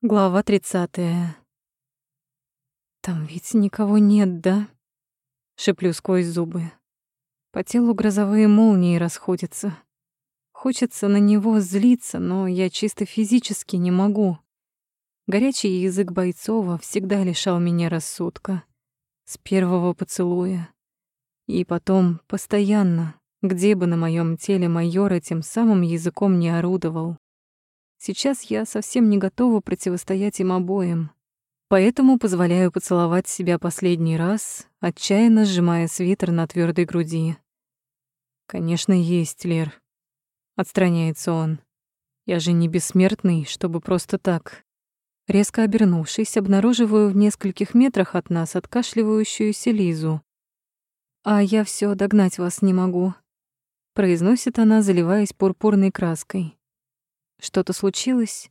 Глава 30. Там ведь никого нет, да? Шеплю сквозь зубы. По телу грозовые молнии расходятся. Хочется на него злиться, но я чисто физически не могу. Горячий язык Бойцова всегда лишал меня рассудка. С первого поцелуя. И потом постоянно, где бы на моем теле майор этим самым языком не орудовал. Сейчас я совсем не готова противостоять им обоим. Поэтому позволяю поцеловать себя последний раз, отчаянно сжимая свитер на твердой груди. «Конечно, есть, Лер», — отстраняется он. «Я же не бессмертный, чтобы просто так». Резко обернувшись, обнаруживаю в нескольких метрах от нас откашливающуюся Лизу. «А я все догнать вас не могу», — произносит она, заливаясь пурпурной краской. Что-то случилось?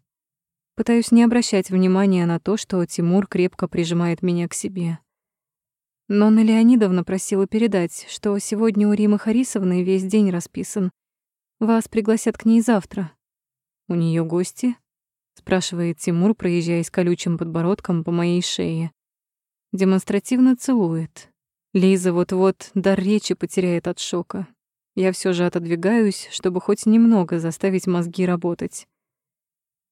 Пытаюсь не обращать внимания на то, что Тимур крепко прижимает меня к себе. Но Нонна Леонидовна просила передать, что сегодня у Римы Харисовны весь день расписан. Вас пригласят к ней завтра. У нее гости? спрашивает Тимур, проезжаясь колючим подбородком по моей шее. Демонстративно целует. Лиза вот-вот дар речи потеряет от шока. Я все же отодвигаюсь, чтобы хоть немного заставить мозги работать.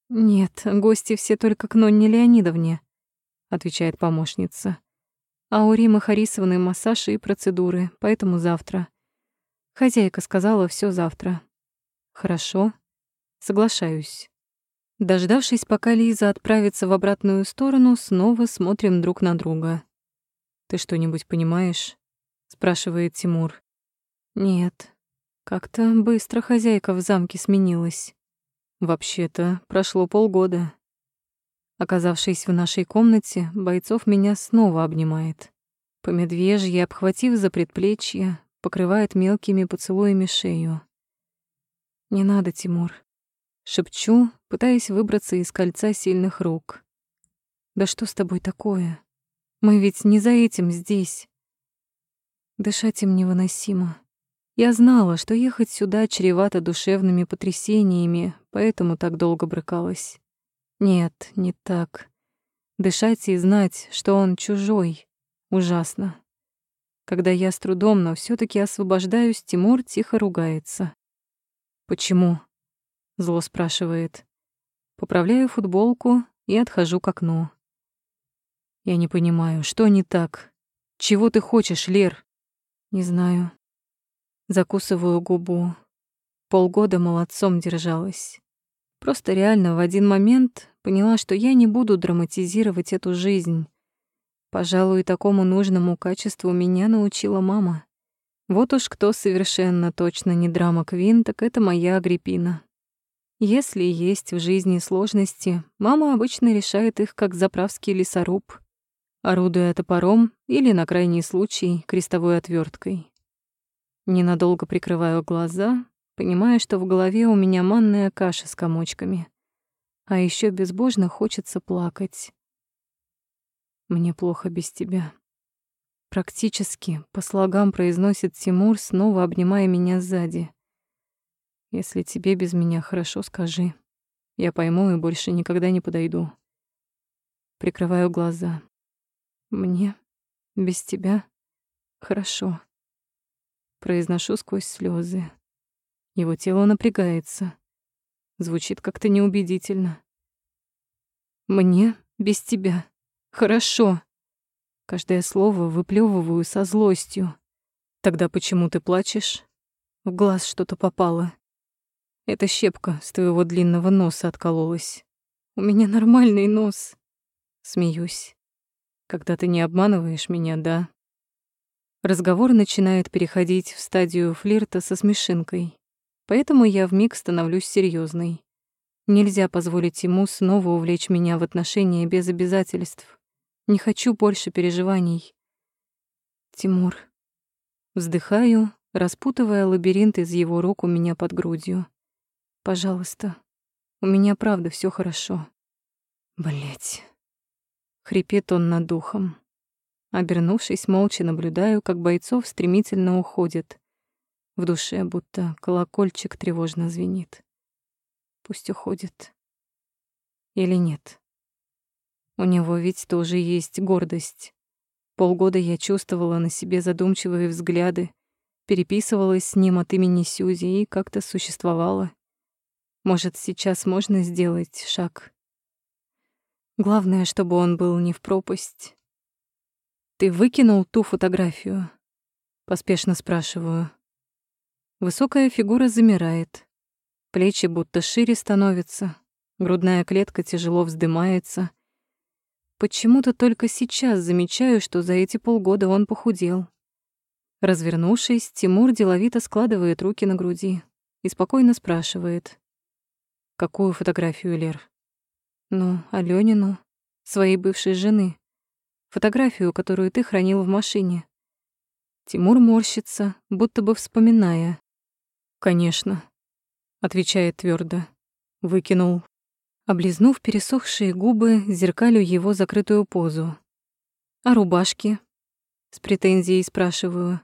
«Нет, гости все только к Нонне Леонидовне», — отвечает помощница. «А у Римы Харисовны массаж и процедуры, поэтому завтра». Хозяйка сказала все завтра. «Хорошо, соглашаюсь». Дождавшись, пока Лиза отправится в обратную сторону, снова смотрим друг на друга. «Ты что-нибудь понимаешь?» — спрашивает Тимур. «Нет, как-то быстро хозяйка в замке сменилась. Вообще-то прошло полгода. Оказавшись в нашей комнате, Бойцов меня снова обнимает. По медвежье, обхватив за предплечье, покрывает мелкими поцелуями шею. «Не надо, Тимур», — шепчу, пытаясь выбраться из кольца сильных рук. «Да что с тобой такое? Мы ведь не за этим здесь». Дышать им невыносимо. Я знала, что ехать сюда чревато душевными потрясениями, поэтому так долго брыкалась. Нет, не так. Дышать и знать, что он чужой, ужасно. Когда я с трудом, но все таки освобождаюсь, Тимур тихо ругается. «Почему?» — зло спрашивает. Поправляю футболку и отхожу к окну. Я не понимаю, что не так? Чего ты хочешь, Лер? Не знаю. Закусываю губу. Полгода молодцом держалась. Просто реально в один момент поняла, что я не буду драматизировать эту жизнь. Пожалуй, такому нужному качеству меня научила мама. Вот уж кто совершенно точно не драма Квин, так это моя Агриппина. Если есть в жизни сложности, мама обычно решает их как заправский лесоруб, орудуя топором или, на крайний случай, крестовой отверткой. Ненадолго прикрываю глаза, понимая, что в голове у меня манная каша с комочками. А еще безбожно хочется плакать. Мне плохо без тебя. Практически по слогам произносит Тимур, снова обнимая меня сзади. Если тебе без меня хорошо, скажи. Я пойму и больше никогда не подойду. Прикрываю глаза. Мне без тебя хорошо произношу сквозь слезы. Его тело напрягается. Звучит как-то неубедительно. Мне без тебя хорошо. Каждое слово выплевываю со злостью. Тогда почему ты плачешь? В глаз что-то попало. Эта щепка с твоего длинного носа откололась. У меня нормальный нос. Смеюсь. Когда ты не обманываешь меня, да? Разговор начинает переходить в стадию флирта со смешинкой. Поэтому я вмиг становлюсь серьезной. Нельзя позволить ему снова увлечь меня в отношения без обязательств. Не хочу больше переживаний. Тимур. Вздыхаю, распутывая лабиринт из его рук у меня под грудью. Пожалуйста. У меня правда все хорошо. Блять. Хрипит он над духом. Обернувшись, молча наблюдаю, как бойцов стремительно уходит. В душе будто колокольчик тревожно звенит. Пусть уходит. Или нет. У него ведь тоже есть гордость. Полгода я чувствовала на себе задумчивые взгляды, переписывалась с ним от имени Сюзи и как-то существовала. Может, сейчас можно сделать шаг. Главное, чтобы он был не в пропасть. «Ты выкинул ту фотографию?» Поспешно спрашиваю. Высокая фигура замирает. Плечи будто шире становятся, грудная клетка тяжело вздымается. Почему-то только сейчас замечаю, что за эти полгода он похудел. Развернувшись, Тимур деловито складывает руки на груди и спокойно спрашивает. «Какую фотографию, Лер?» «Ну, Алёнину, своей бывшей жены. Фотографию, которую ты хранил в машине». Тимур морщится, будто бы вспоминая. «Конечно», — отвечает твердо. Выкинул. Облизнув пересохшие губы, зеркалю его закрытую позу. «А рубашки?» С претензией спрашиваю.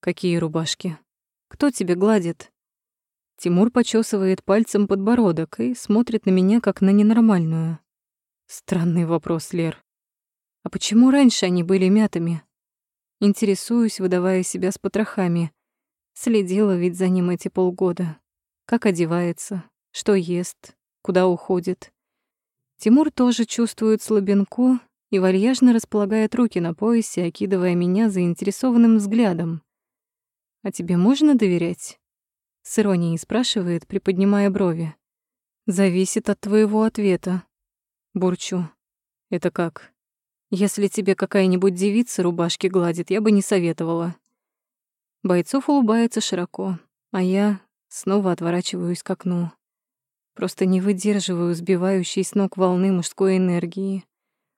«Какие рубашки? Кто тебе гладит?» Тимур почесывает пальцем подбородок и смотрит на меня, как на ненормальную. Странный вопрос, Лер. А почему раньше они были мятыми? Интересуюсь, выдавая себя с потрохами. Следила ведь за ним эти полгода. Как одевается, что ест, куда уходит. Тимур тоже чувствует слабинку и вальяжно располагает руки на поясе, окидывая меня заинтересованным взглядом. «А тебе можно доверять?» С иронией спрашивает, приподнимая брови. «Зависит от твоего ответа». Бурчу. «Это как?» «Если тебе какая-нибудь девица рубашки гладит, я бы не советовала». Бойцов улыбается широко, а я снова отворачиваюсь к окну. Просто не выдерживаю сбивающей с ног волны мужской энергии.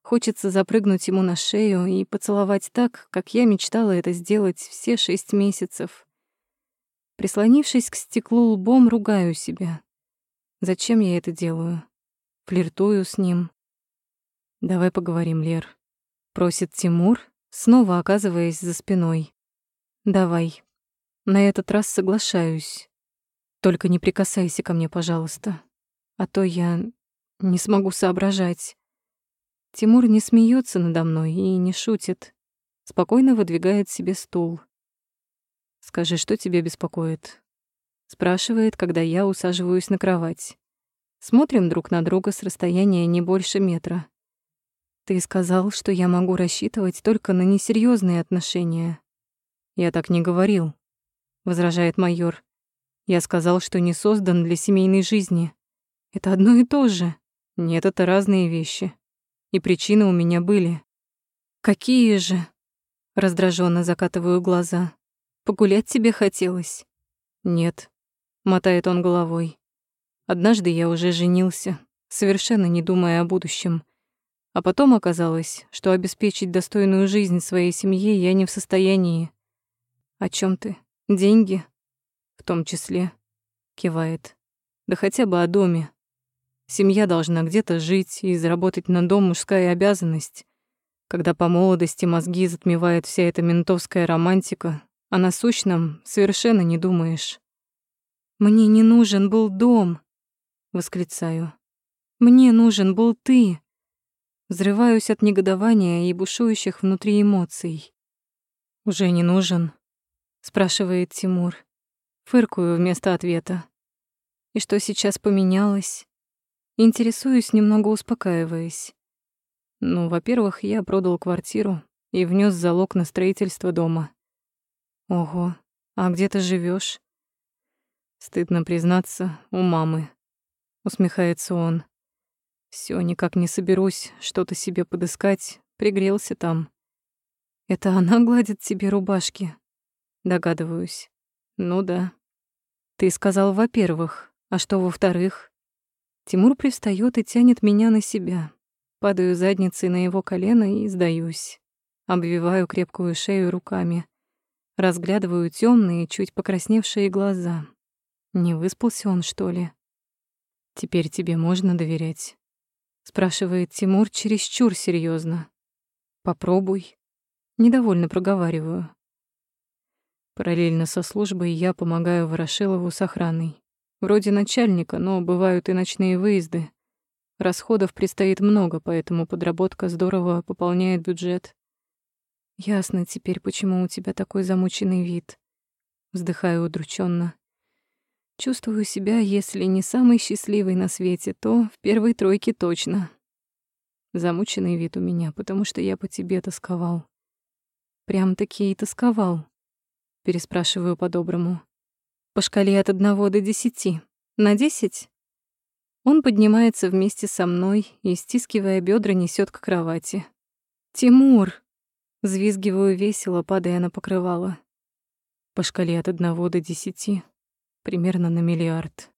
Хочется запрыгнуть ему на шею и поцеловать так, как я мечтала это сделать все шесть месяцев. Прислонившись к стеклу лбом, ругаю себя. Зачем я это делаю? Флиртую с ним. «Давай поговорим, Лер», — просит Тимур, снова оказываясь за спиной. «Давай. На этот раз соглашаюсь. Только не прикасайся ко мне, пожалуйста. А то я не смогу соображать. Тимур не смеется надо мной и не шутит. Спокойно выдвигает себе стул. «Скажи, что тебя беспокоит?» Спрашивает, когда я усаживаюсь на кровать. Смотрим друг на друга с расстояния не больше метра. «Ты сказал, что я могу рассчитывать только на несерьезные отношения». «Я так не говорил», — возражает майор. Я сказал, что не создан для семейной жизни. Это одно и то же. Нет, это разные вещи. И причины у меня были. Какие же? Раздраженно закатываю глаза. Погулять тебе хотелось? Нет, мотает он головой. Однажды я уже женился, совершенно не думая о будущем. А потом оказалось, что обеспечить достойную жизнь своей семье я не в состоянии. О чем ты? Деньги? в том числе, кивает. Да хотя бы о доме. Семья должна где-то жить, и заработать на дом мужская обязанность. Когда по молодости мозги затмевает вся эта ментовская романтика, а на сущном совершенно не думаешь. «Мне не нужен был дом!» — восклицаю. «Мне нужен был ты!» Взрываюсь от негодования и бушующих внутри эмоций. «Уже не нужен?» — спрашивает Тимур. Фыркую вместо ответа. И что сейчас поменялось? Интересуюсь, немного успокаиваясь. Ну, во-первых, я продал квартиру и внес залог на строительство дома. Ого, а где ты живешь? Стыдно признаться, у мамы. Усмехается он. Все, никак не соберусь что-то себе подыскать, пригрелся там. Это она гладит тебе рубашки? Догадываюсь. Ну да. Ты сказал, во-первых, а что во-вторых? Тимур пристает и тянет меня на себя. Падаю задницей на его колено и сдаюсь. Обвиваю крепкую шею руками. Разглядываю темные, чуть покрасневшие глаза. Не выспался он, что ли? Теперь тебе можно доверять? Спрашивает Тимур чересчур серьезно. Попробуй. Недовольно проговариваю. Параллельно со службой я помогаю Ворошилову с охраной. Вроде начальника, но бывают и ночные выезды. Расходов предстоит много, поэтому подработка здорово пополняет бюджет. Ясно теперь, почему у тебя такой замученный вид. Вздыхаю удрученно. Чувствую себя, если не самый счастливый на свете, то в первой тройке точно. Замученный вид у меня, потому что я по тебе тосковал. Прям-таки и тосковал. Переспрашиваю по-доброму. По шкале от одного до десяти. На десять? Он поднимается вместе со мной и, стискивая бедра, несет к кровати. «Тимур!» Взвизгиваю весело, падая на покрывало. По шкале от одного до десяти. Примерно на миллиард.